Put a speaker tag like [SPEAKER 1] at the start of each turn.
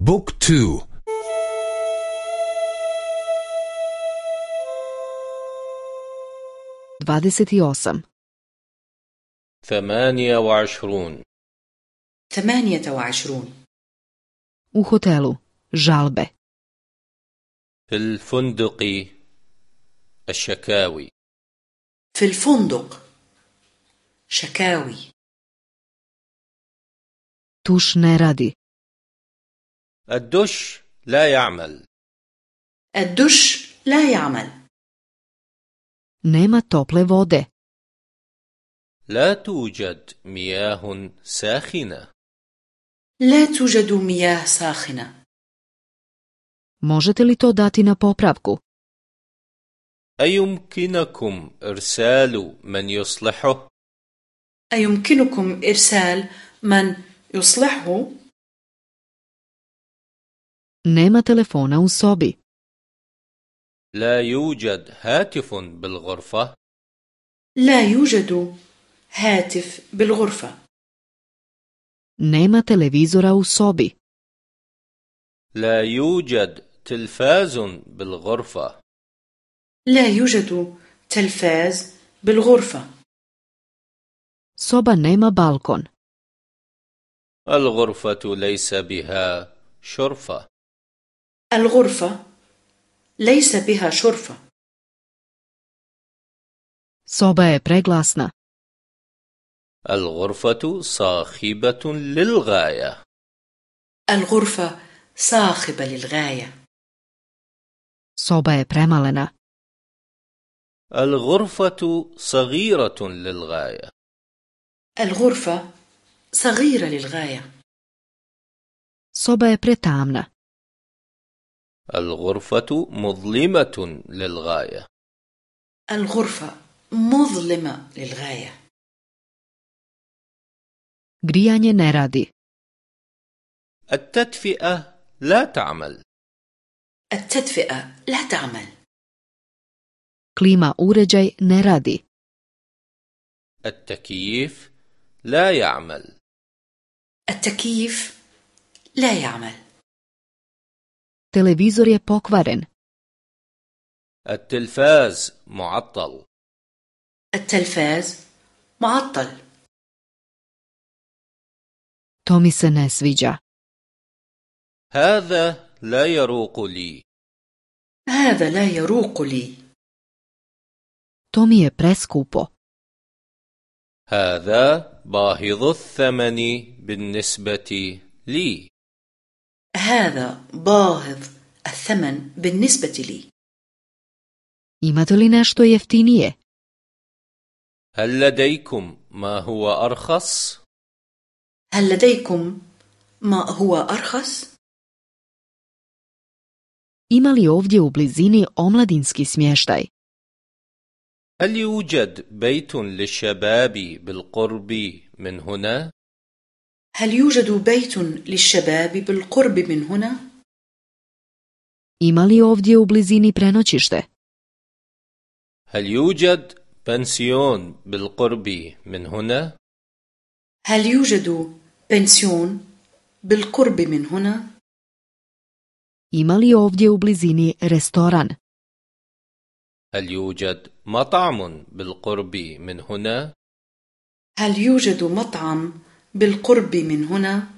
[SPEAKER 1] بوك تو.
[SPEAKER 2] dvadeset osam
[SPEAKER 3] ثمانية وعشرون.
[SPEAKER 4] ثمانية وعشرون.
[SPEAKER 2] u hotelu žalbe
[SPEAKER 3] في الفندق الشكاوي.
[SPEAKER 4] في الفندق شكاوي.
[SPEAKER 2] tuš ne radi
[SPEAKER 3] الدش لا يعمل.
[SPEAKER 4] الدش لا يعمل.
[SPEAKER 2] Nema tople vode.
[SPEAKER 3] لا توجد مياه ساخنة.
[SPEAKER 4] لا توجد مياه ساخنة.
[SPEAKER 2] Možete li to dati na popravku?
[SPEAKER 3] أيمكنكم إرسال من يصلحه؟
[SPEAKER 4] أيمكنكم إرسال من يصلحه؟
[SPEAKER 2] Nema telefona u sobi.
[SPEAKER 3] لا يوجد هاتف بالغرفة.
[SPEAKER 4] لا يوجد هاتف بالغرفة.
[SPEAKER 2] Nema televizora u sobi.
[SPEAKER 3] لا يوجد تلفاز بالغرفة.
[SPEAKER 4] لا يوجد تلفاز بالغرفة.
[SPEAKER 2] Soba nema balkon.
[SPEAKER 3] الغرفة ليس بها شرفة.
[SPEAKER 4] الغرفة ليس بها شرفة.
[SPEAKER 2] Soba je preglasna.
[SPEAKER 3] الغرفة صاخبة للغاية.
[SPEAKER 4] الغرفة صاخبة للغاية.
[SPEAKER 2] Soba je premalena.
[SPEAKER 3] الغرفة صغيرة للغاية.
[SPEAKER 4] الغرفة صغيرة للغاية.
[SPEAKER 2] Soba je pretamna.
[SPEAKER 3] الغرفة مظلمة للغاية.
[SPEAKER 4] الغرفة مظلمة للغاية.
[SPEAKER 2] Grijanje ne radi.
[SPEAKER 3] التدفئة لا تعمل.
[SPEAKER 4] التدفئة لا تعمل.
[SPEAKER 2] Klima uređaj ne radi.
[SPEAKER 3] التكييف لا يعمل.
[SPEAKER 4] التكييف لا يعمل.
[SPEAKER 2] Televizor je pokvaren.
[SPEAKER 3] التلفاز معطل.
[SPEAKER 4] التلفاز معطل.
[SPEAKER 2] To mi se ne sviđa.
[SPEAKER 3] هذا لا يروق لي.
[SPEAKER 4] هذا لا يروق لي.
[SPEAKER 2] To mi je preskupo.
[SPEAKER 3] هذا باهظ الثمن بالنسبة لي.
[SPEAKER 4] هذا باهظ الثمن بالنسبة لي
[SPEAKER 3] هل لديكم ما هو أرخص؟
[SPEAKER 4] هل لديكم ما هو أرخص؟
[SPEAKER 2] ima li ovdje u blizini omladinski smještaj
[SPEAKER 3] هل يوجد بيت للشباب بالقرب من هنا؟
[SPEAKER 4] هل يوجد بيت للشباب بالقرب من هنا؟
[SPEAKER 2] ima li ovdje u blizini prenoćište
[SPEAKER 3] هل يوجد بنسيون بالقرب من هنا؟
[SPEAKER 4] هل يوجد بنسيون بالقرب من هنا؟
[SPEAKER 2] ima li ovdje u blizini restoran
[SPEAKER 3] هل يوجد مطعم بالقرب من هنا؟
[SPEAKER 4] هل يوجد مطعم بالقرب من هنا؟